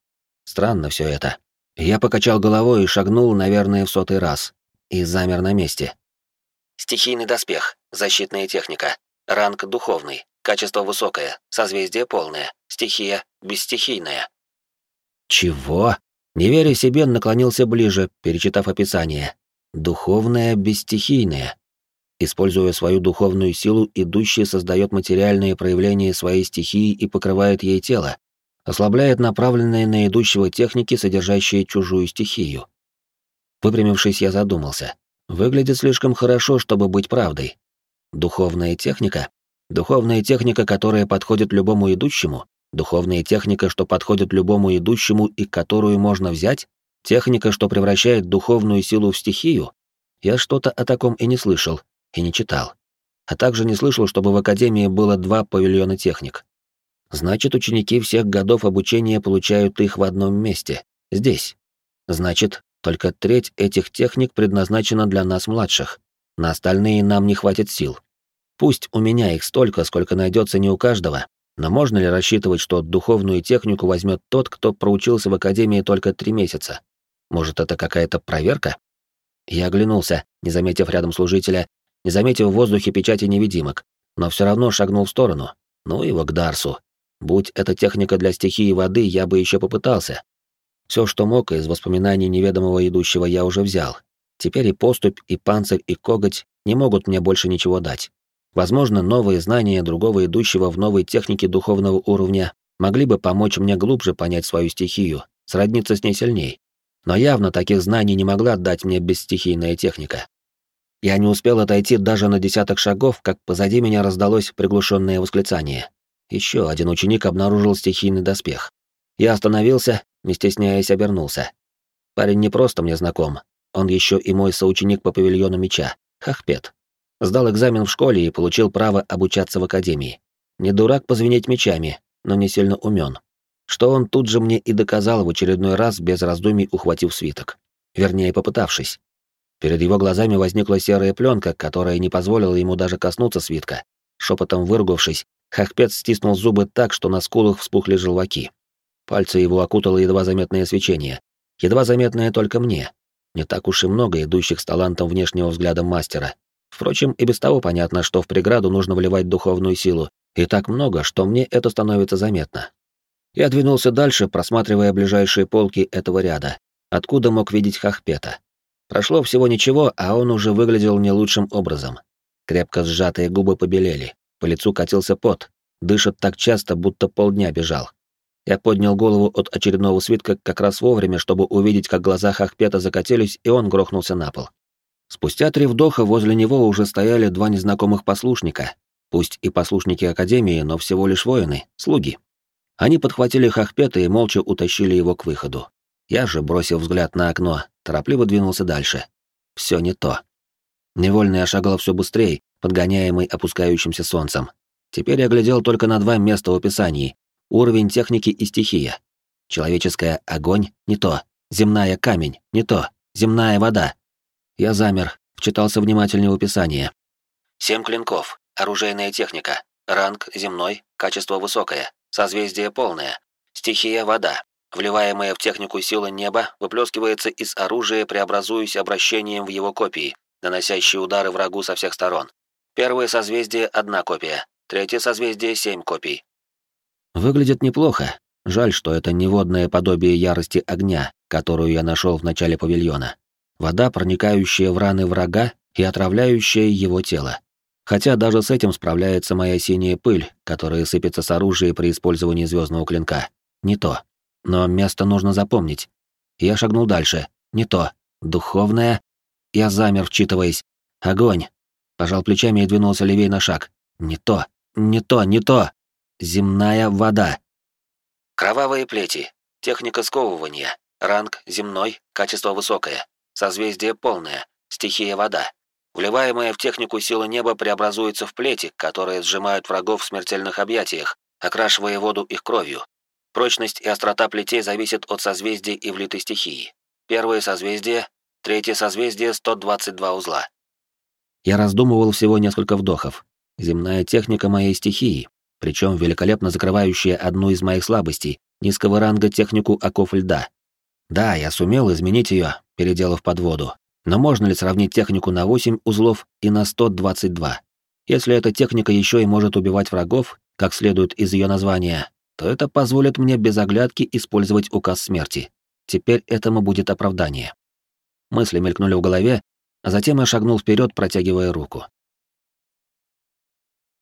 Странно все это. Я покачал головой и шагнул, наверное, в сотый раз. И замер на месте. Стихийный доспех, защитная техника, ранг духовный, качество высокое, созвездие полное, стихия бесстихийная. Чего? Не веря себе, наклонился ближе, перечитав описание. Духовное бесстихийное. Используя свою духовную силу, идущий создает материальные проявления своей стихии и покрывает ей тело, ослабляет направленные на идущего техники, содержащие чужую стихию. Выпрямившись, я задумался. Выглядит слишком хорошо, чтобы быть правдой. Духовная техника? Духовная техника, которая подходит любому идущему? Духовная техника, что подходит любому идущему и которую можно взять? Техника, что превращает духовную силу в стихию? Я что-то о таком и не слышал, и не читал. А также не слышал, чтобы в Академии было два павильона техник. Значит, ученики всех годов обучения получают их в одном месте, здесь. Значит, только треть этих техник предназначена для нас младших. На остальные нам не хватит сил. Пусть у меня их столько, сколько найдется не у каждого, но можно ли рассчитывать, что духовную технику возьмет тот, кто проучился в Академии только три месяца? Может, это какая-то проверка? Я оглянулся, не заметив рядом служителя, не заметив в воздухе печати невидимок, но все равно шагнул в сторону. Ну его к Дарсу. Будь это техника для стихии воды, я бы еще попытался. Все, что мог из воспоминаний неведомого идущего, я уже взял. Теперь и поступь, и панцирь, и коготь не могут мне больше ничего дать. Возможно, новые знания другого идущего в новой технике духовного уровня могли бы помочь мне глубже понять свою стихию, сродниться с ней сильней. Но явно таких знаний не могла дать мне бесстихийная техника. Я не успел отойти даже на десяток шагов, как позади меня раздалось приглушенное восклицание. Еще один ученик обнаружил стихийный доспех. Я остановился, не стесняясь, обернулся. Парень не просто мне знаком, он еще и мой соученик по павильону меча, Хахпет. Сдал экзамен в школе и получил право обучаться в академии. Не дурак позвенеть мечами, но не сильно умен. Что он тут же мне и доказал в очередной раз без раздумий ухватив свиток. Вернее, попытавшись. Перед его глазами возникла серая пленка, которая не позволила ему даже коснуться свитка. Шепотом выругавшись, Хахпет стиснул зубы так, что на скулах вспухли желваки. Пальцы его окутало едва заметное свечение. Едва заметное только мне. Не так уж и много идущих с талантом внешнего взгляда мастера. Впрочем, и без того понятно, что в преграду нужно вливать духовную силу, и так много, что мне это становится заметно. Я двинулся дальше, просматривая ближайшие полки этого ряда, откуда мог видеть Хахпета. Прошло всего ничего, а он уже выглядел не лучшим образом. Крепко сжатые губы побелели, по лицу катился пот, дышит так часто, будто полдня бежал. Я поднял голову от очередного свитка как раз вовремя, чтобы увидеть, как глаза Хахпета закатились, и он грохнулся на пол. Спустя три вдоха возле него уже стояли два незнакомых послушника, пусть и послушники Академии, но всего лишь воины, слуги. Они подхватили Хахпета и молча утащили его к выходу. Я же, бросив взгляд на окно, торопливо двинулся дальше. Все не то. Невольно я шагал все быстрее, подгоняемый опускающимся солнцем. Теперь я глядел только на два места в описании. Уровень техники и стихия. Человеческая — огонь — не то. Земная — камень — не то. Земная — вода. Я замер, вчитался внимательнее в описание. Семь клинков. Оружейная техника. Ранг земной, качество высокое. Созвездие полное. Стихия — вода. Вливаемая в технику сила неба выплескивается из оружия, преобразуясь обращением в его копии, наносящие удары врагу со всех сторон. Первое созвездие — одна копия, третье созвездие — семь копий. Выглядит неплохо. Жаль, что это не водное подобие ярости огня, которую я нашел в начале павильона. Вода, проникающая в раны врага и отравляющая его тело. Хотя даже с этим справляется моя синяя пыль, которая сыпется с оружия при использовании звездного клинка. Не то. Но место нужно запомнить. Я шагнул дальше. Не то. Духовное. Я замер, вчитываясь. Огонь. Пожал плечами и двинулся левее на шаг. Не то. Не то, не то. Земная вода. Кровавые плети. Техника сковывания. Ранг земной, качество высокое. Созвездие полное. Стихия вода. Вливаемая в технику сила неба преобразуется в плети, которые сжимают врагов в смертельных объятиях, окрашивая воду их кровью. Прочность и острота плетей зависят от созвездия и влитой стихии. Первое созвездие, третье созвездие 122 узла. Я раздумывал всего несколько вдохов. Земная техника моей стихии, причем великолепно закрывающая одну из моих слабостей, низкого ранга технику оков льда. Да, я сумел изменить ее, переделав под воду. Но можно ли сравнить технику на 8 узлов и на 122? Если эта техника еще и может убивать врагов, как следует из ее названия, то это позволит мне без оглядки использовать указ смерти. Теперь этому будет оправдание. Мысли мелькнули в голове, а затем я шагнул вперед, протягивая руку.